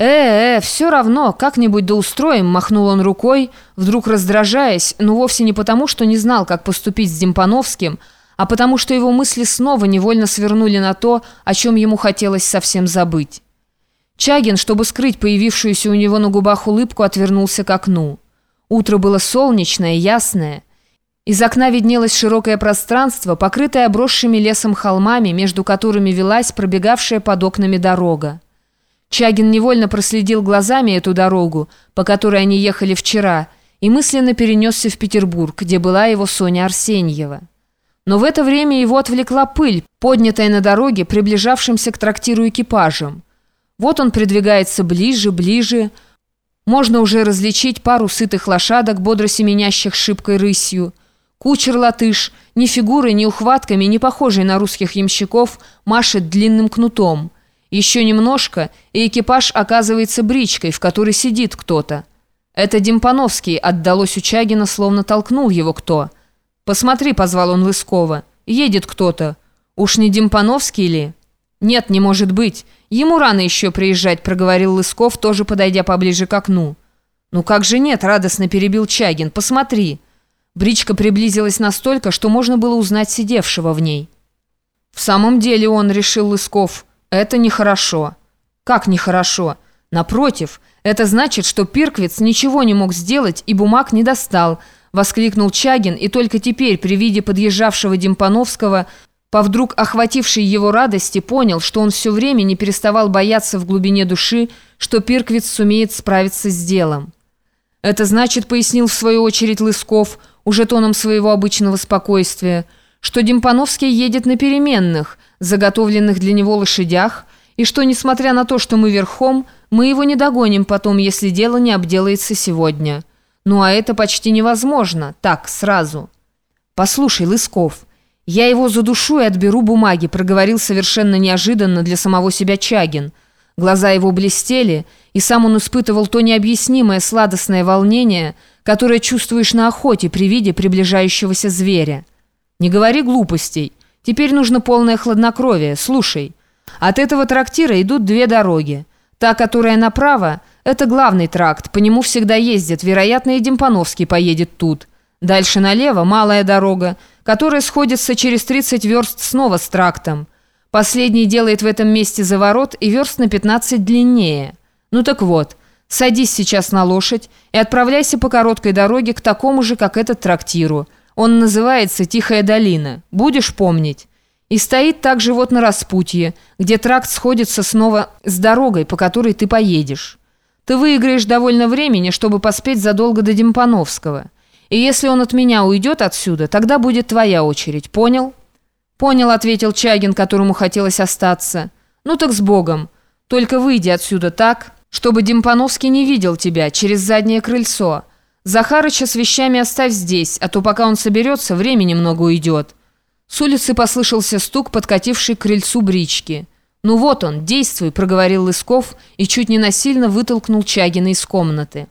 «Э-э, все равно, как-нибудь да устроим», — махнул он рукой, вдруг раздражаясь, но вовсе не потому, что не знал, как поступить с Демпановским, а потому что его мысли снова невольно свернули на то, о чем ему хотелось совсем забыть. Чагин, чтобы скрыть появившуюся у него на губах улыбку, отвернулся к окну. Утро было солнечное, ясное. Из окна виднелось широкое пространство, покрытое обросшими лесом холмами, между которыми велась пробегавшая под окнами дорога. Чагин невольно проследил глазами эту дорогу, по которой они ехали вчера, и мысленно перенесся в Петербург, где была его Соня Арсеньева. Но в это время его отвлекла пыль, поднятая на дороге, приближавшимся к трактиру экипажем. Вот он придвигается ближе, ближе. Можно уже различить пару сытых лошадок, бодро семенящих шибкой рысью. Кучер-латыш, ни фигурой, ни ухватками, не похожий на русских ямщиков, машет длинным кнутом – еще немножко, и экипаж оказывается бричкой, в которой сидит кто-то. Это Демпановский отдалось у Чагина, словно толкнул его кто. «Посмотри», — позвал он Лыскова, — «едет кто-то. Уж не Демпановский ли?» «Нет, не может быть. Ему рано еще приезжать», — проговорил Лысков, тоже подойдя поближе к окну. «Ну как же нет?» — радостно перебил Чагин. «Посмотри». Бричка приблизилась настолько, что можно было узнать сидевшего в ней. «В самом деле он», — решил Лысков, — это нехорошо. Как нехорошо? Напротив, это значит, что Пирквиц ничего не мог сделать и бумаг не достал, воскликнул Чагин, и только теперь при виде подъезжавшего Демпановского по вдруг охватившей его радости понял, что он все время не переставал бояться в глубине души, что Пирквиц сумеет справиться с делом. Это значит, пояснил в свою очередь Лысков, уже тоном своего обычного спокойствия, что Демпановский едет на переменных – заготовленных для него лошадях, и что, несмотря на то, что мы верхом, мы его не догоним потом, если дело не обделается сегодня. Ну а это почти невозможно, так, сразу. Послушай, Лысков, я его задушу и отберу бумаги, проговорил совершенно неожиданно для самого себя Чагин. Глаза его блестели, и сам он испытывал то необъяснимое сладостное волнение, которое чувствуешь на охоте при виде приближающегося зверя. Не говори глупостей. Теперь нужно полное хладнокровие. Слушай, от этого трактира идут две дороги. Та, которая направо, это главный тракт, по нему всегда ездят. Вероятно, и Демпановский поедет тут. Дальше налево малая дорога, которая сходится через 30 верст снова с трактом. Последний делает в этом месте заворот и верст на 15 длиннее. Ну так вот, садись сейчас на лошадь и отправляйся по короткой дороге к такому же, как этот трактиру – он называется «Тихая долина». Будешь помнить? И стоит также вот на распутье, где тракт сходится снова с дорогой, по которой ты поедешь. Ты выиграешь довольно времени, чтобы поспеть задолго до Демпановского. И если он от меня уйдет отсюда, тогда будет твоя очередь. Понял?» «Понял», — ответил Чагин, которому хотелось остаться. «Ну так с Богом. Только выйди отсюда так, чтобы Демпановский не видел тебя через заднее крыльцо». Захарыча с вещами оставь здесь, а то пока он соберется, времени много уйдет». С улицы послышался стук, подкативший к крыльцу брички. «Ну вот он, действуй», — проговорил Лысков и чуть не насильно вытолкнул Чагина из комнаты.